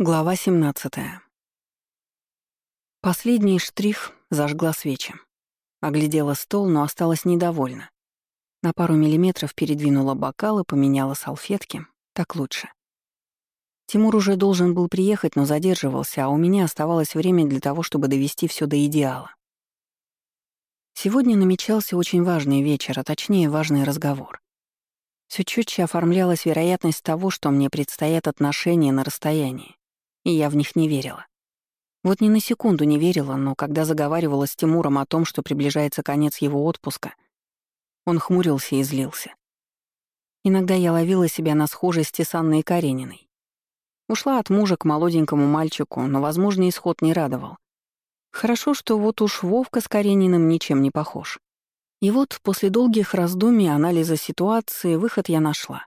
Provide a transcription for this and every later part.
Глава 17. Последний штрих зажгла свечи. Оглядела стол, но осталась недовольна. На пару миллиметров передвинула бокалы, поменяла салфетки. Так лучше. Тимур уже должен был приехать, но задерживался, а у меня оставалось время для того, чтобы довести все до идеала. Сегодня намечался очень важный вечер, а точнее важный разговор. Все четче оформлялась вероятность того, что мне предстоят отношения на расстоянии и я в них не верила. Вот ни на секунду не верила, но когда заговаривала с Тимуром о том, что приближается конец его отпуска, он хмурился и злился. Иногда я ловила себя на схожести с Анной Карениной. Ушла от мужа к молоденькому мальчику, но возможный исход не радовал. Хорошо, что вот уж Вовка с Карениным ничем не похож. И вот после долгих раздумий, анализа ситуации, выход я нашла.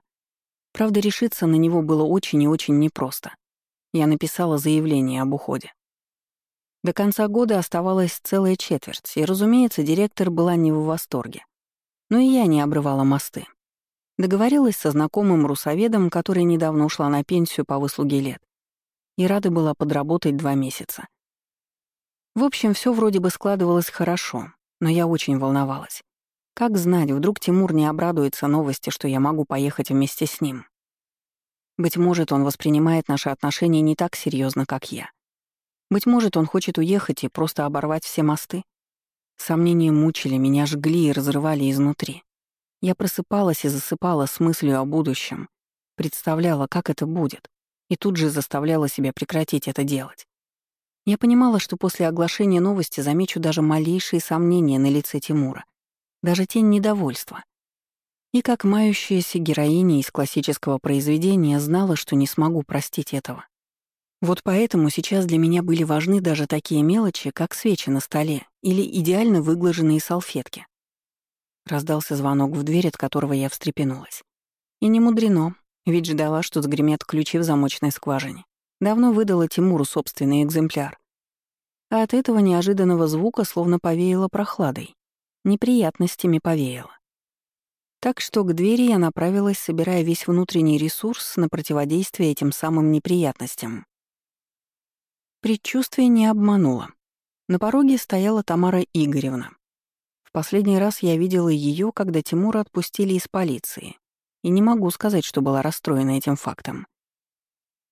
Правда, решиться на него было очень и очень непросто я написала заявление об уходе. До конца года оставалась целая четверть, и, разумеется, директор была не в восторге. Но и я не обрывала мосты. Договорилась со знакомым русоведом, который недавно ушла на пенсию по выслуге лет, и рада была подработать два месяца. В общем, все вроде бы складывалось хорошо, но я очень волновалась. Как знать, вдруг Тимур не обрадуется новости, что я могу поехать вместе с ним. Быть может, он воспринимает наши отношения не так серьезно, как я. Быть может, он хочет уехать и просто оборвать все мосты. Сомнения мучили, меня жгли и разрывали изнутри. Я просыпалась и засыпала с мыслью о будущем, представляла, как это будет, и тут же заставляла себя прекратить это делать. Я понимала, что после оглашения новости замечу даже малейшие сомнения на лице Тимура, даже тень недовольства. И как мающаяся героиня из классического произведения знала, что не смогу простить этого. Вот поэтому сейчас для меня были важны даже такие мелочи, как свечи на столе или идеально выглаженные салфетки. Раздался звонок в дверь, от которого я встрепенулась. И не мудрено, ведь ждала, что сгремят ключи в замочной скважине. Давно выдала Тимуру собственный экземпляр. А от этого неожиданного звука словно повеяло прохладой. Неприятностями повеяло. Так что к двери я направилась, собирая весь внутренний ресурс на противодействие этим самым неприятностям. Предчувствие не обмануло. На пороге стояла Тамара Игоревна. В последний раз я видела ее, когда Тимура отпустили из полиции, и не могу сказать, что была расстроена этим фактом.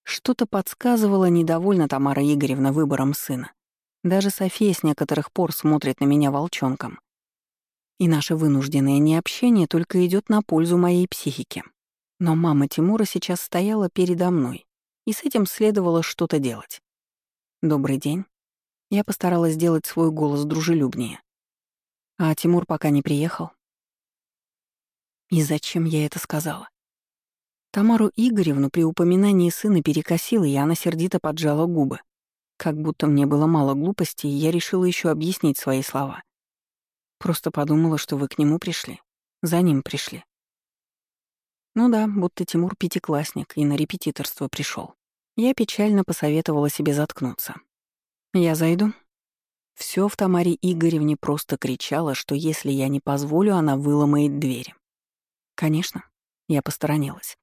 Что-то подсказывало недовольна Тамара Игоревна выбором сына. Даже София с некоторых пор смотрит на меня волчонком. И наше вынужденное необщение только идет на пользу моей психике. Но мама Тимура сейчас стояла передо мной, и с этим следовало что-то делать. «Добрый день». Я постаралась сделать свой голос дружелюбнее. А Тимур пока не приехал. И зачем я это сказала? Тамару Игоревну при упоминании сына перекосила, и она сердито поджала губы. Как будто мне было мало глупости, и я решила еще объяснить свои слова. Просто подумала, что вы к нему пришли. За ним пришли. Ну да, будто Тимур пятиклассник и на репетиторство пришел. Я печально посоветовала себе заткнуться. Я зайду. Все в Тамаре Игоревне просто кричало, что если я не позволю, она выломает двери. Конечно, я посторонилась.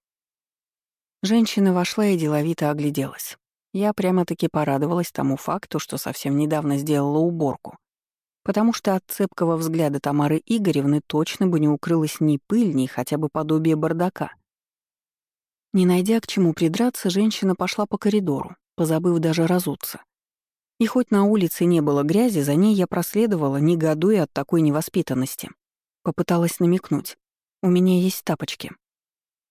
Женщина вошла и деловито огляделась. Я прямо-таки порадовалась тому факту, что совсем недавно сделала уборку потому что от цепкого взгляда Тамары Игоревны точно бы не укрылась ни пыль, ни хотя бы подобие бардака. Не найдя к чему придраться, женщина пошла по коридору, позабыв даже разуться. И хоть на улице не было грязи, за ней я проследовала, негодуя от такой невоспитанности. Попыталась намекнуть. «У меня есть тапочки».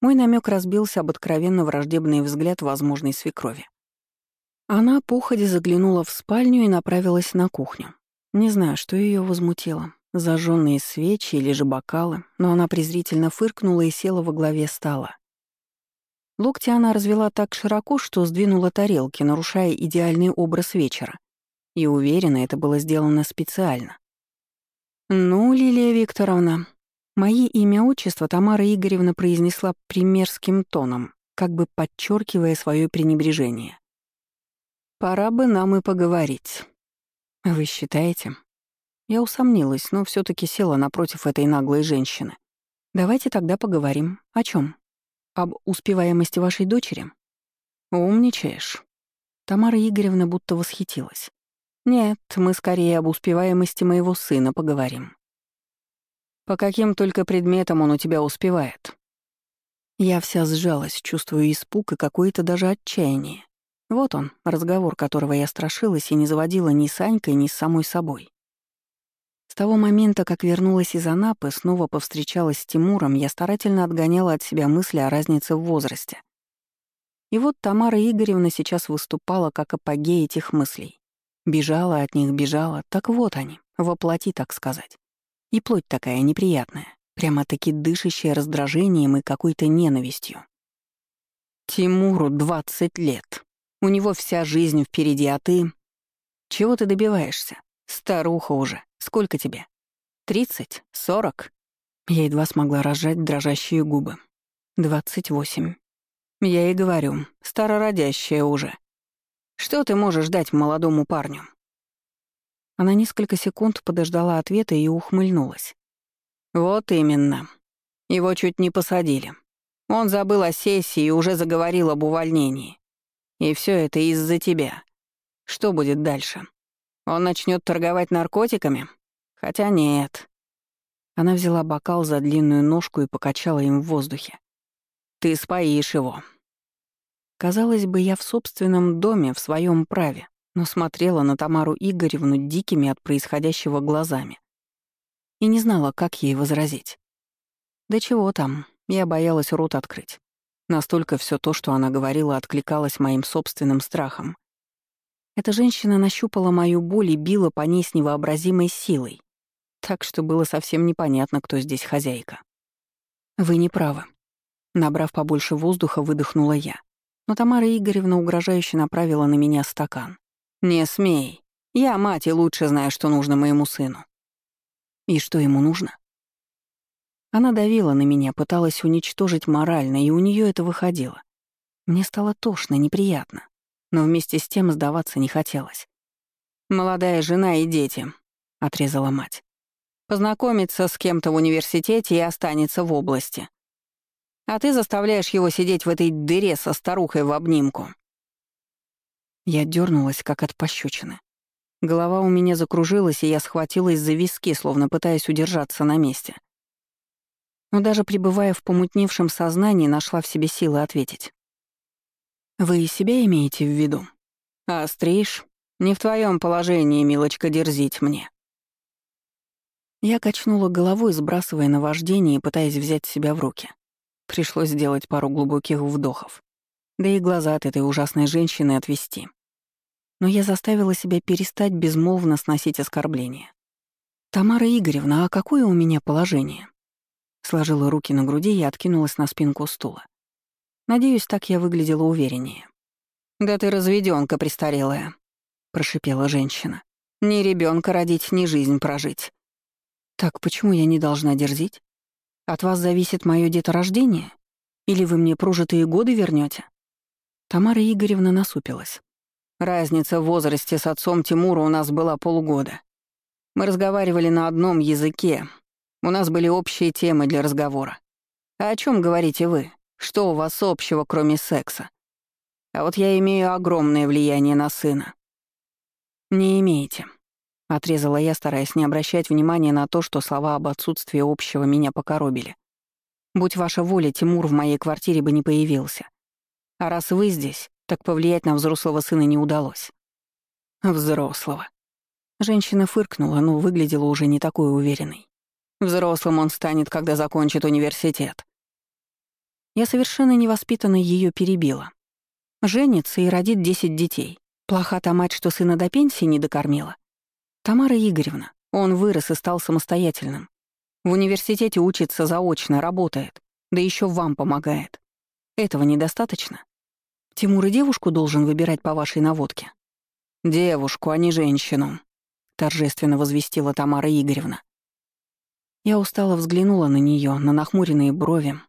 Мой намек разбился об откровенно враждебный взгляд возможной свекрови. Она походе заглянула в спальню и направилась на кухню. Не знаю, что ее возмутило. Зажженные свечи или же бокалы, но она презрительно фыркнула и села во главе стола. Локти она развела так широко, что сдвинула тарелки, нарушая идеальный образ вечера. И уверена, это было сделано специально. «Ну, Лилия Викторовна», Мои имя-отчество Тамара Игоревна произнесла примерским тоном, как бы подчеркивая свое пренебрежение. «Пора бы нам и поговорить». «Вы считаете?» Я усомнилась, но все таки села напротив этой наглой женщины. «Давайте тогда поговорим. О чем? Об успеваемости вашей дочери?» «Умничаешь». Тамара Игоревна будто восхитилась. «Нет, мы скорее об успеваемости моего сына поговорим». «По каким только предметам он у тебя успевает?» Я вся сжалась, чувствуя испуг и какое-то даже отчаяние. Вот он, разговор которого я страшилась и не заводила ни с Анькой, ни с самой собой. С того момента, как вернулась из Анапы, снова повстречалась с Тимуром, я старательно отгоняла от себя мысли о разнице в возрасте. И вот Тамара Игоревна сейчас выступала как апогей этих мыслей. Бежала от них, бежала. Так вот они, воплоти, так сказать. И плоть такая неприятная, прямо-таки дышащая раздражением и какой-то ненавистью. Тимуру 20 лет. У него вся жизнь впереди, а ты... Чего ты добиваешься? Старуха уже. Сколько тебе? Тридцать? Сорок?» Я едва смогла разжать дрожащие губы. «Двадцать восемь». Я и говорю, старородящая уже. Что ты можешь дать молодому парню? Она несколько секунд подождала ответа и ухмыльнулась. Вот именно. Его чуть не посадили. Он забыл о сессии и уже заговорил об увольнении. И все это из-за тебя. Что будет дальше? Он начнет торговать наркотиками? Хотя нет. Она взяла бокал за длинную ножку и покачала им в воздухе. Ты споишь его. Казалось бы, я в собственном доме, в своем праве, но смотрела на Тамару Игоревну дикими от происходящего глазами. И не знала, как ей возразить. Да чего там, я боялась рот открыть. Настолько все то, что она говорила, откликалось моим собственным страхом. Эта женщина нащупала мою боль и била по ней с невообразимой силой. Так что было совсем непонятно, кто здесь хозяйка. «Вы не правы». Набрав побольше воздуха, выдохнула я. Но Тамара Игоревна угрожающе направила на меня стакан. «Не смей. Я мать и лучше знаю, что нужно моему сыну». «И что ему нужно?» Она давила на меня, пыталась уничтожить морально, и у нее это выходило. Мне стало тошно, неприятно но вместе с тем сдаваться не хотелось. «Молодая жена и дети», — отрезала мать. «Познакомится с кем-то в университете и останется в области. А ты заставляешь его сидеть в этой дыре со старухой в обнимку». Я дернулась, как от пощечины. Голова у меня закружилась, и я схватилась за виски, словно пытаясь удержаться на месте. Но даже пребывая в помутневшем сознании, нашла в себе силы ответить. Вы себя имеете в виду? А стриж? Не в твоем положении, милочка, дерзить мне. Я качнула головой, сбрасывая наваждение и пытаясь взять себя в руки. Пришлось сделать пару глубоких вдохов. Да и глаза от этой ужасной женщины отвести. Но я заставила себя перестать безмолвно сносить оскорбления. «Тамара Игоревна, а какое у меня положение?» Сложила руки на груди и откинулась на спинку стула. Надеюсь, так я выглядела увереннее. «Да ты разведёнка престарелая», — прошипела женщина. «Ни ребёнка родить, ни жизнь прожить». «Так почему я не должна дерзить? От вас зависит моё деторождение? Или вы мне прожитые годы вернёте?» Тамара Игоревна насупилась. «Разница в возрасте с отцом Тимура у нас была полгода. Мы разговаривали на одном языке. У нас были общие темы для разговора. А о чём говорите вы? Что у вас общего, кроме секса? А вот я имею огромное влияние на сына». «Не имеете», — отрезала я, стараясь не обращать внимания на то, что слова об отсутствии общего меня покоробили. «Будь ваша воля, Тимур в моей квартире бы не появился. А раз вы здесь, так повлиять на взрослого сына не удалось». «Взрослого». Женщина фыркнула, но выглядела уже не такой уверенной. «Взрослым он станет, когда закончит университет. Я совершенно невоспитанно ее перебила. Женится и родит десять детей. Плоха та мать, что сына до пенсии не докормила. Тамара Игоревна, он вырос и стал самостоятельным. В университете учится заочно, работает, да еще вам помогает. Этого недостаточно? Тимур и девушку должен выбирать по вашей наводке. Девушку, а не женщину, торжественно возвестила Тамара Игоревна. Я устало взглянула на нее, на нахмуренные брови,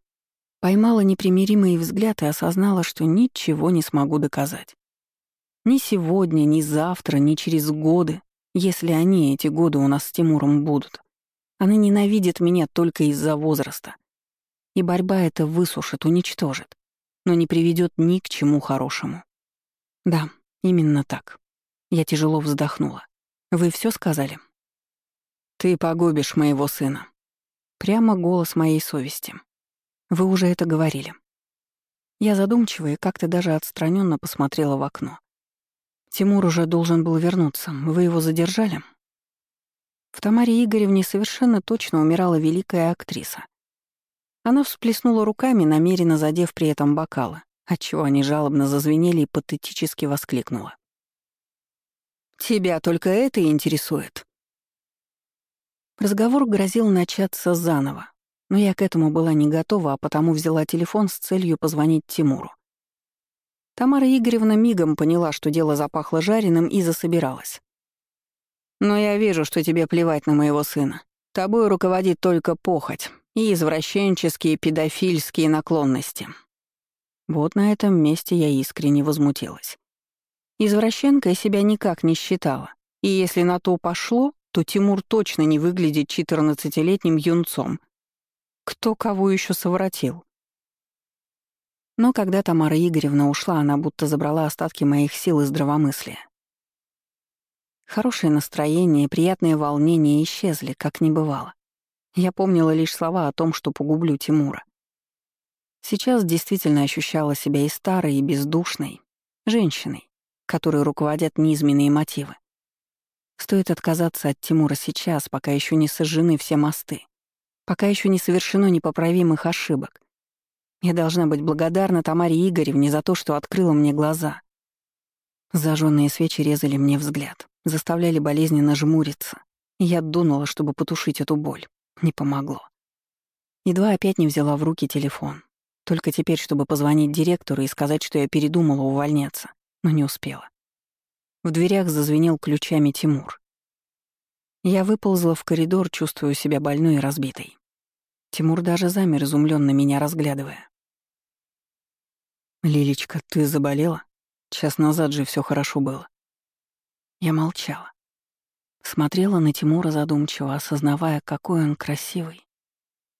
Поймала непримиримый взгляд и осознала, что ничего не смогу доказать. Ни сегодня, ни завтра, ни через годы, если они, эти годы у нас с Тимуром будут. Она ненавидит меня только из-за возраста. И борьба это высушит, уничтожит, но не приведет ни к чему хорошему. Да, Именно так. Я тяжело вздохнула. Вы все сказали? Ты погубишь моего сына. Прямо голос моей совести. Вы уже это говорили. Я задумчиво и как-то даже отстраненно посмотрела в окно. Тимур уже должен был вернуться. Вы его задержали? В Тамаре Игоревне совершенно точно умирала великая актриса. Она всплеснула руками, намеренно задев при этом бокалы, отчего они жалобно зазвенели и патетически воскликнула. «Тебя только это интересует?» Разговор грозил начаться заново, но я к этому была не готова, а потому взяла телефон с целью позвонить Тимуру. Тамара Игоревна мигом поняла, что дело запахло жареным и засобиралась. «Но я вижу, что тебе плевать на моего сына. Тобой руководит только похоть и извращенческие педофильские наклонности». Вот на этом месте я искренне возмутилась. Извращенкой себя никак не считала, и если на то пошло, то Тимур точно не выглядит четырнадцатилетним юнцом. Кто кого еще совратил? Но когда Тамара Игоревна ушла, она будто забрала остатки моих сил и здравомыслия. Хорошее настроение приятное волнение исчезли, как не бывало. Я помнила лишь слова о том, что погублю Тимура. Сейчас действительно ощущала себя и старой, и бездушной, женщиной, которой руководят низменные мотивы. Стоит отказаться от Тимура сейчас, пока еще не сожжены все мосты, пока еще не совершено непоправимых ошибок. Я должна быть благодарна Тамаре Игоревне за то, что открыла мне глаза. Зажженные свечи резали мне взгляд, заставляли болезненно жмуриться. я дунула, чтобы потушить эту боль. Не помогло. Едва опять не взяла в руки телефон. Только теперь, чтобы позвонить директору и сказать, что я передумала увольняться, но не успела. В дверях зазвенел ключами Тимур. Я выползла в коридор, чувствуя себя больной и разбитой. Тимур даже замер, изумленно меня разглядывая. «Лилечка, ты заболела? Час назад же все хорошо было». Я молчала. Смотрела на Тимура задумчиво, осознавая, какой он красивый.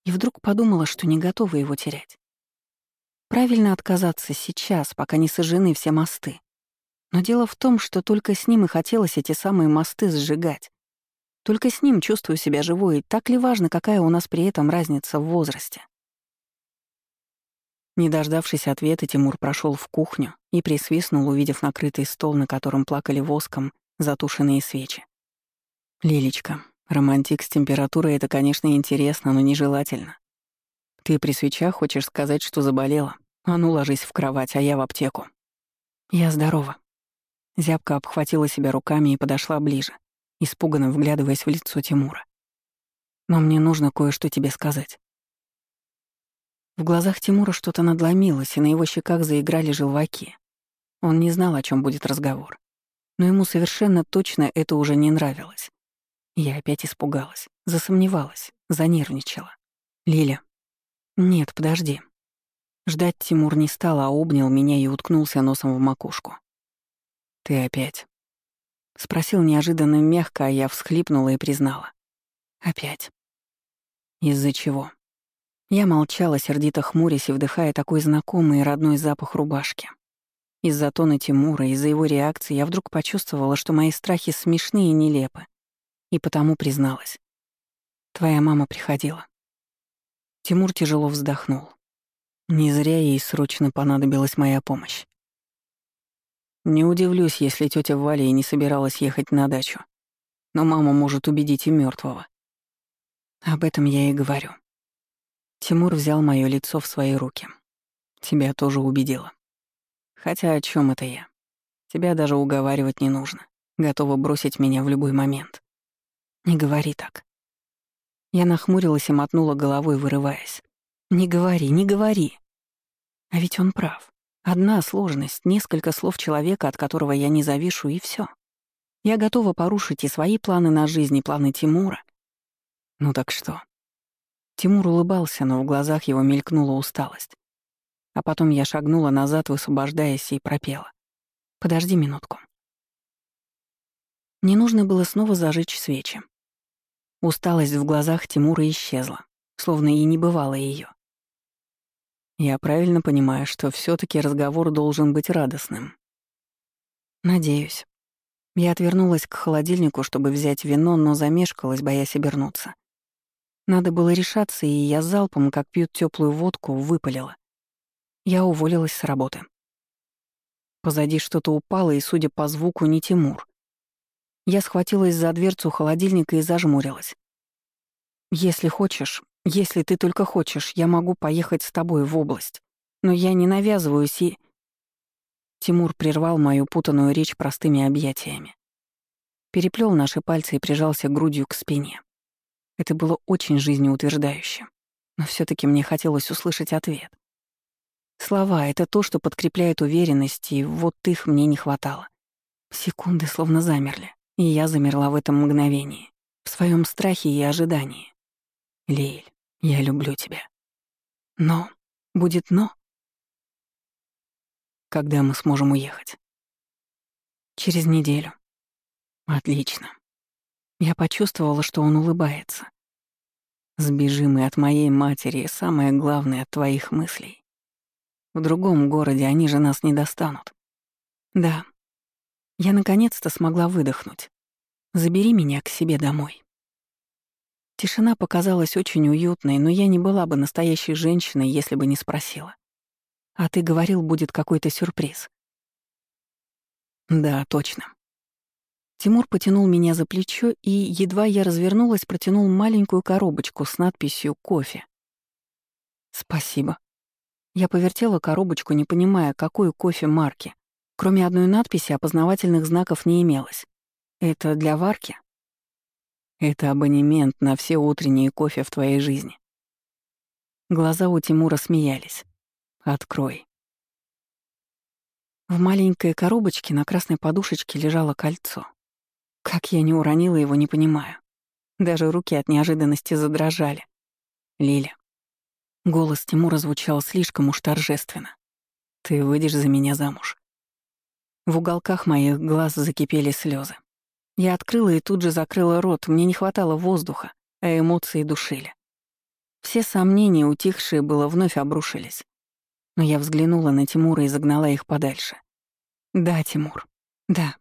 И вдруг подумала, что не готова его терять. Правильно отказаться сейчас, пока не сожжены все мосты. Но дело в том, что только с ним и хотелось эти самые мосты сжигать. Только с ним чувствую себя живой, и так ли важно, какая у нас при этом разница в возрасте? Не дождавшись ответа, Тимур прошел в кухню и присвистнул, увидев накрытый стол, на котором плакали воском затушенные свечи. «Лилечка, романтик с температурой — это, конечно, интересно, но нежелательно. Ты при свечах хочешь сказать, что заболела? А ну, ложись в кровать, а я в аптеку». «Я здорова», Зябка обхватила себя руками и подошла ближе, испуганно вглядываясь в лицо Тимура. «Но мне нужно кое-что тебе сказать». В глазах Тимура что-то надломилось, и на его щеках заиграли желваки. Он не знал, о чем будет разговор. Но ему совершенно точно это уже не нравилось. Я опять испугалась, засомневалась, занервничала. «Лиля». «Нет, подожди». Ждать Тимур не стал, а обнял меня и уткнулся носом в макушку. «Ты опять?» Спросил неожиданно мягко, а я всхлипнула и признала. «Опять». «Из-за чего?» Я молчала, сердито хмурясь и вдыхая такой знакомый и родной запах рубашки. Из-за тона Тимура, из-за его реакции я вдруг почувствовала, что мои страхи смешны и нелепы. И потому призналась. «Твоя мама приходила». Тимур тяжело вздохнул. Не зря ей срочно понадобилась моя помощь. Не удивлюсь, если тетя Валя и не собиралась ехать на дачу. Но мама может убедить и мертвого. Об этом я и говорю. Тимур взял мое лицо в свои руки. Тебя тоже убедила. Хотя о чем это я? Тебя даже уговаривать не нужно. Готова бросить меня в любой момент. Не говори так. Я нахмурилась и мотнула головой, вырываясь. Не говори, не говори. А ведь он прав. Одна сложность, несколько слов человека, от которого я не завишу, и все. Я готова порушить и свои планы на жизнь, и планы Тимура. Ну так что? Тимур улыбался, но в глазах его мелькнула усталость. А потом я шагнула назад, высвобождаясь, и пропела. «Подожди минутку». Мне нужно было снова зажечь свечи. Усталость в глазах Тимура исчезла, словно и не бывало ее. Я правильно понимаю, что все таки разговор должен быть радостным. Надеюсь. Я отвернулась к холодильнику, чтобы взять вино, но замешкалась, боясь обернуться. Надо было решаться, и я залпом, как пьют теплую водку, выпалила. Я уволилась с работы. Позади что-то упало, и, судя по звуку, не Тимур. Я схватилась за дверцу холодильника и зажмурилась. «Если хочешь, если ты только хочешь, я могу поехать с тобой в область. Но я не навязываюсь и...» Тимур прервал мою путанную речь простыми объятиями. Переплел наши пальцы и прижался грудью к спине. Это было очень жизнеутверждающе. Но все таки мне хотелось услышать ответ. Слова — это то, что подкрепляет уверенность, и вот их мне не хватало. Секунды словно замерли, и я замерла в этом мгновении, в своем страхе и ожидании. Лиль, я люблю тебя. Но, будет но. Когда мы сможем уехать? Через неделю. Отлично. Я почувствовала, что он улыбается. Сбежим и от моей матери, и самое главное, от твоих мыслей. В другом городе они же нас не достанут. Да. Я наконец-то смогла выдохнуть. Забери меня к себе домой. Тишина показалась очень уютной, но я не была бы настоящей женщиной, если бы не спросила. А ты говорил, будет какой-то сюрприз. Да, точно. Тимур потянул меня за плечо и, едва я развернулась, протянул маленькую коробочку с надписью «Кофе». «Спасибо», я повертела коробочку, не понимая, какой кофе марки. Кроме одной надписи опознавательных знаков не имелось. Это для варки? Это абонемент на все утренние кофе в твоей жизни. Глаза у Тимура смеялись. Открой. В маленькой коробочке на красной подушечке лежало кольцо. Как я не уронила его, не понимаю. Даже руки от неожиданности задрожали. Лиля, Голос Тимура звучал слишком уж торжественно. «Ты выйдешь за меня замуж». В уголках моих глаз закипели слезы. Я открыла и тут же закрыла рот, мне не хватало воздуха, а эмоции душили. Все сомнения, утихшие было, вновь обрушились. Но я взглянула на Тимура и загнала их подальше. «Да, Тимур. Да,